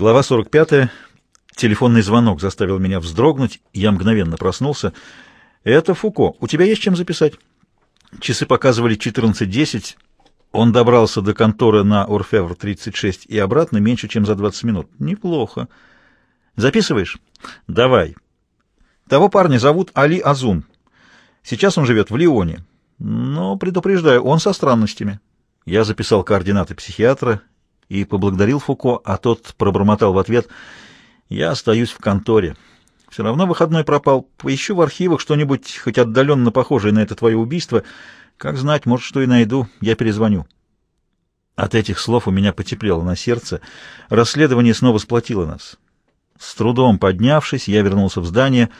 Глава 45. Телефонный звонок заставил меня вздрогнуть, я мгновенно проснулся. «Это Фуко. У тебя есть чем записать?» Часы показывали 14.10. Он добрался до конторы на Орфевр 36 и обратно меньше, чем за 20 минут. Неплохо. Записываешь? Давай. Того парня зовут Али Азун. Сейчас он живет в Лионе. Но, предупреждаю, он со странностями. Я записал координаты психиатра и поблагодарил Фуко, а тот пробормотал в ответ «Я остаюсь в конторе. Все равно выходной пропал. Поищу в архивах что-нибудь, хоть отдаленно похожее на это твое убийство. Как знать, может, что и найду. Я перезвоню». От этих слов у меня потеплело на сердце. Расследование снова сплотило нас. С трудом поднявшись, я вернулся в здание,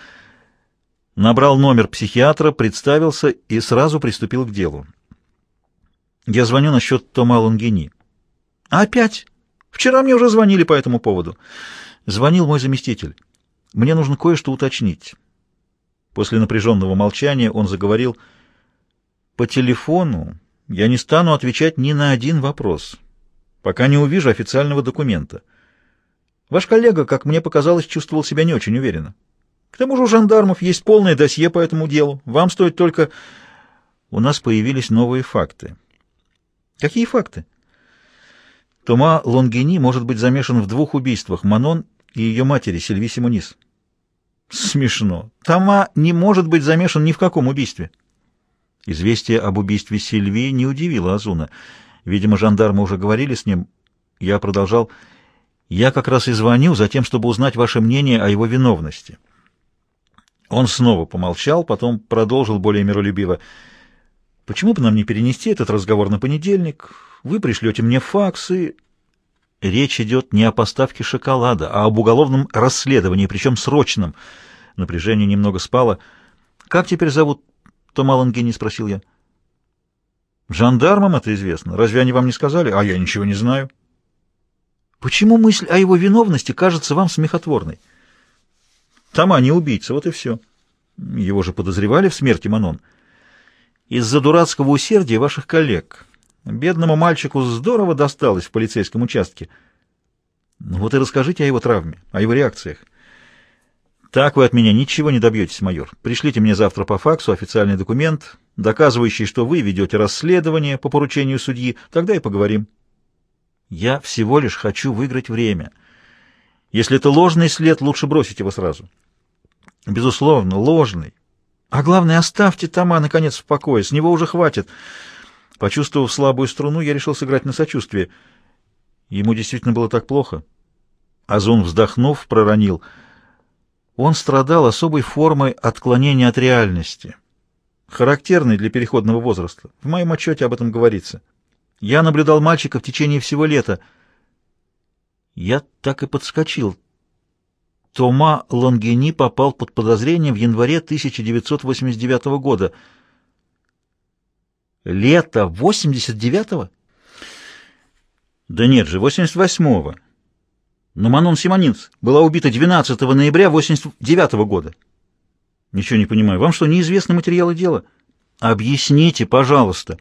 набрал номер психиатра, представился и сразу приступил к делу. Я звоню насчет Тома Лонгини. «Опять? Вчера мне уже звонили по этому поводу». Звонил мой заместитель. «Мне нужно кое-что уточнить». После напряженного молчания он заговорил. «По телефону я не стану отвечать ни на один вопрос, пока не увижу официального документа. Ваш коллега, как мне показалось, чувствовал себя не очень уверенно. К тому же у жандармов есть полное досье по этому делу. Вам стоит только... У нас появились новые факты. Какие факты? Тома Лонгини может быть замешан в двух убийствах Манон и ее матери Сильви Симонис. Смешно. Тома не может быть замешан ни в каком убийстве. Известие об убийстве Сильви не удивило Азуна. Видимо, жандармы уже говорили с ним. Я продолжал. Я как раз и звоню за тем, чтобы узнать ваше мнение о его виновности. Он снова помолчал, потом продолжил более миролюбиво. Почему бы нам не перенести этот разговор на понедельник? Вы пришлете мне факсы. Речь идет не о поставке шоколада, а об уголовном расследовании, причем срочном. Напряжение немного спало. «Как теперь зовут Тома Лангини?» — спросил я. «Жандармам это известно. Разве они вам не сказали? А я ничего не знаю». «Почему мысль о его виновности кажется вам смехотворной?» «Тома не убийца, вот и все». Его же подозревали в смерти Манон из-за дурацкого усердия ваших коллег. Бедному мальчику здорово досталось в полицейском участке. Ну вот и расскажите о его травме, о его реакциях. Так вы от меня ничего не добьетесь, майор. Пришлите мне завтра по факсу официальный документ, доказывающий, что вы ведете расследование по поручению судьи, тогда и поговорим. Я всего лишь хочу выиграть время. Если это ложный след, лучше бросить его сразу. Безусловно, ложный. А главное, оставьте Тома, наконец, в покое, с него уже хватит. Почувствовав слабую струну, я решил сыграть на сочувствие. Ему действительно было так плохо. Азун, вздохнув, проронил. Он страдал особой формой отклонения от реальности, характерной для переходного возраста. В моем отчете об этом говорится. Я наблюдал мальчика в течение всего лета. Я так и подскочил. Тома Лонгини попал под подозрение в январе 1989 года. Лето 89-го? Да нет же, 88-го. Но Манон Симонинц была убита 12 ноября 89 -го года. Ничего не понимаю. Вам что, неизвестны материалы дела? Объясните, пожалуйста.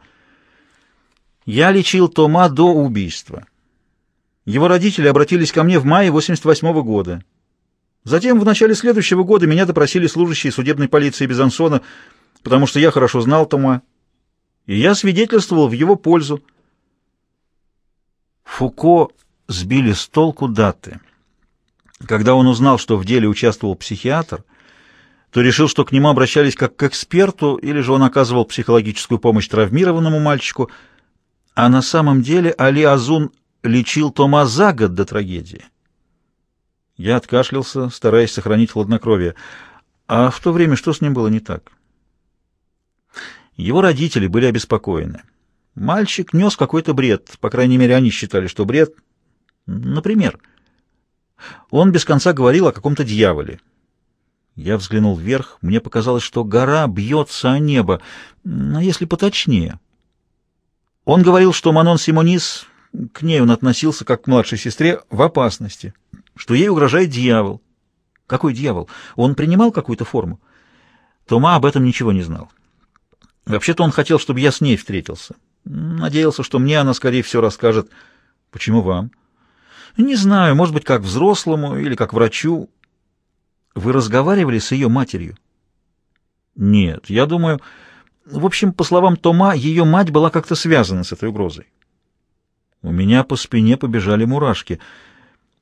Я лечил Тома до убийства. Его родители обратились ко мне в мае 88 -го года. Затем в начале следующего года меня допросили служащие судебной полиции Безансона, потому что я хорошо знал Тома, и я свидетельствовал в его пользу. Фуко сбили с толку даты. Когда он узнал, что в деле участвовал психиатр, то решил, что к нему обращались как к эксперту, или же он оказывал психологическую помощь травмированному мальчику, а на самом деле Али Азун лечил Тома за год до трагедии. Я откашлялся, стараясь сохранить хладнокровие. А в то время что с ним было не так? Его родители были обеспокоены. Мальчик нес какой-то бред, по крайней мере, они считали, что бред... Например, он без конца говорил о каком-то дьяволе. Я взглянул вверх, мне показалось, что гора бьется о небо, а если поточнее. Он говорил, что Манон Симонис, к ней он относился как к младшей сестре, в опасности что ей угрожает дьявол. Какой дьявол? Он принимал какую-то форму? Тома об этом ничего не знал. Вообще-то он хотел, чтобы я с ней встретился. Надеялся, что мне она, скорее всего, расскажет. Почему вам? Не знаю, может быть, как взрослому или как врачу. Вы разговаривали с ее матерью? Нет, я думаю... В общем, по словам Тома, ее мать была как-то связана с этой угрозой. У меня по спине побежали мурашки.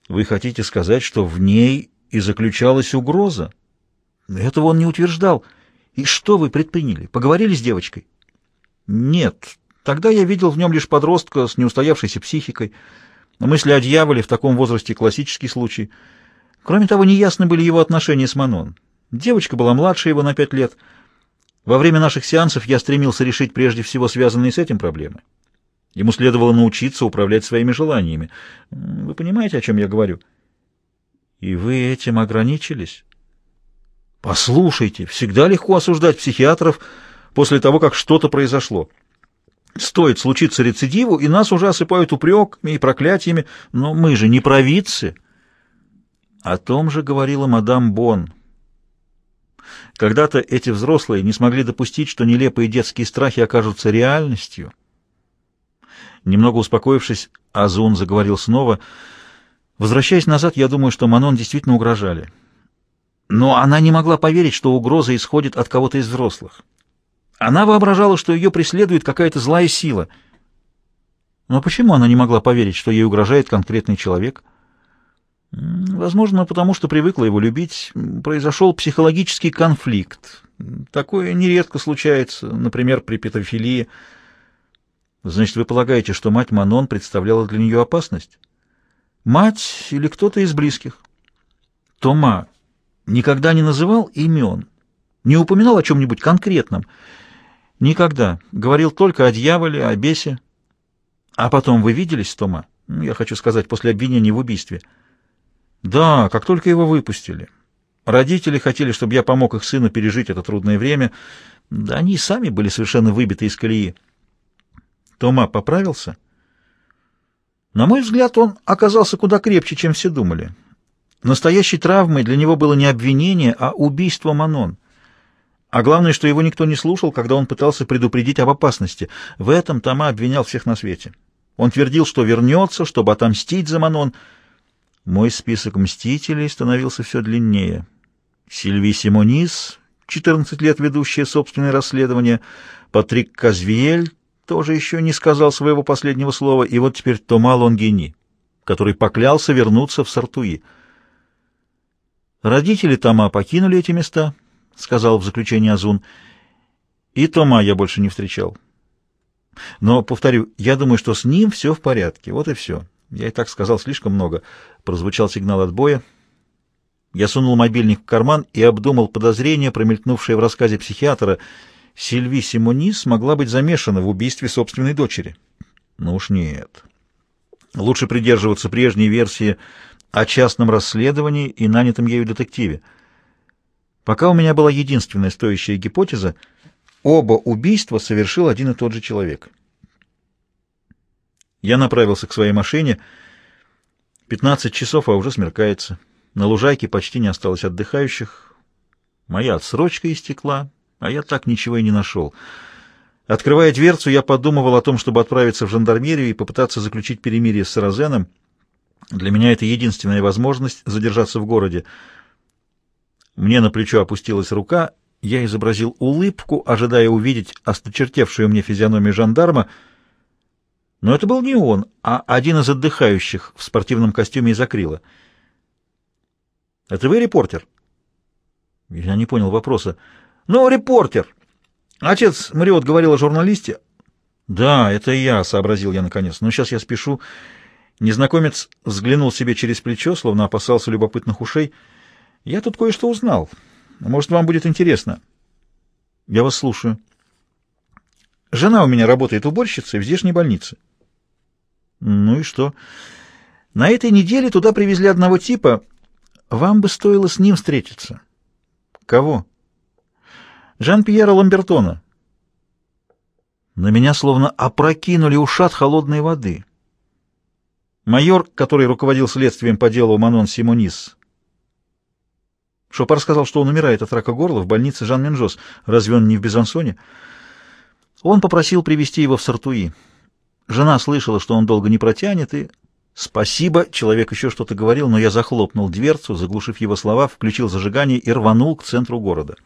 Вы хотите сказать, что в ней и заключалась угроза? Этого он не утверждал. И что вы предприняли? Поговорили с девочкой? Нет. Тогда я видел в нем лишь подростка с неустоявшейся психикой. Мысли о дьяволе в таком возрасте классический случай. Кроме того, неясны были его отношения с Манон. Девочка была младше его на пять лет. Во время наших сеансов я стремился решить прежде всего связанные с этим проблемы. Ему следовало научиться управлять своими желаниями. Вы понимаете, о чем я говорю? И вы этим ограничились? Послушайте, всегда легко осуждать психиатров после того, как что-то произошло. Стоит случиться рецидиву, и нас уже осыпают упреками и проклятиями, но мы же не провидцы. О том же говорила мадам Бон. Когда-то эти взрослые не смогли допустить, что нелепые детские страхи окажутся реальностью. Немного успокоившись, Азун заговорил снова. Возвращаясь назад, я думаю, что Манон действительно угрожали. Но она не могла поверить, что угроза исходит от кого-то из взрослых. Она воображала, что ее преследует какая-то злая сила. Но почему она не могла поверить, что ей угрожает конкретный человек? Возможно, потому что привыкла его любить. Произошел психологический конфликт. Такое нередко случается, например, при педофилии. Значит, вы полагаете, что мать Манон представляла для нее опасность? Мать или кто-то из близких? Тома никогда не называл имен, не упоминал о чем-нибудь конкретном. Никогда. Говорил только о дьяволе, о бесе. А потом вы виделись с Тома? Я хочу сказать, после обвинения в убийстве. Да, как только его выпустили. Родители хотели, чтобы я помог их сыну пережить это трудное время. Да они сами были совершенно выбиты из колеи. Тома поправился? На мой взгляд, он оказался куда крепче, чем все думали. Настоящей травмой для него было не обвинение, а убийство Манон. А главное, что его никто не слушал, когда он пытался предупредить об опасности. В этом Тома обвинял всех на свете. Он твердил, что вернется, чтобы отомстить за Манон. Мой список мстителей становился все длиннее. Сильви Симонис, 14 лет ведущая собственное расследование, Патрик Казвиель тоже еще не сказал своего последнего слова, и вот теперь Тома Лонгини, который поклялся вернуться в Сартуи. Родители Тома покинули эти места —— сказал в заключение Азун. «И Тома я больше не встречал. Но, повторю, я думаю, что с ним все в порядке. Вот и все. Я и так сказал слишком много». Прозвучал сигнал отбоя. Я сунул мобильник в карман и обдумал подозрение, промелькнувшее в рассказе психиатра. Сильви Симонис могла быть замешана в убийстве собственной дочери. Ну уж нет. Лучше придерживаться прежней версии о частном расследовании и нанятом ею детективе. Пока у меня была единственная стоящая гипотеза, оба убийства совершил один и тот же человек. Я направился к своей машине. Пятнадцать часов, а уже смеркается. На лужайке почти не осталось отдыхающих. Моя отсрочка истекла, а я так ничего и не нашел. Открывая дверцу, я подумывал о том, чтобы отправиться в жандармерию и попытаться заключить перемирие с Саразеном. Для меня это единственная возможность задержаться в городе — мне на плечо опустилась рука, я изобразил улыбку, ожидая увидеть осточертевшую мне физиономию жандарма, но это был не он, а один из отдыхающих в спортивном костюме из акрила. «Это вы репортер?» Я не понял вопроса. «Ну, репортер! Отец Мариот говорил о журналисте». «Да, это я», — сообразил я наконец. «Но сейчас я спешу». Незнакомец взглянул себе через плечо, словно опасался любопытных ушей. Я тут кое-что узнал. Может, вам будет интересно. Я вас слушаю. Жена у меня работает уборщицей в здешней больнице. Ну и что? На этой неделе туда привезли одного типа. Вам бы стоило с ним встретиться. Кого? Жан-Пьера Ламбертона. На меня словно опрокинули ушат холодной воды. Майор, который руководил следствием по делу Манон Симонис, Шопар сказал, что он умирает от рака горла в больнице Жан-Менжос. Разве он не в Безансоне? Он попросил привести его в Сартуи. Жена слышала, что он долго не протянет, и «Спасибо!» — человек еще что-то говорил, но я захлопнул дверцу, заглушив его слова, включил зажигание и рванул к центру города.